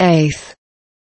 eighth.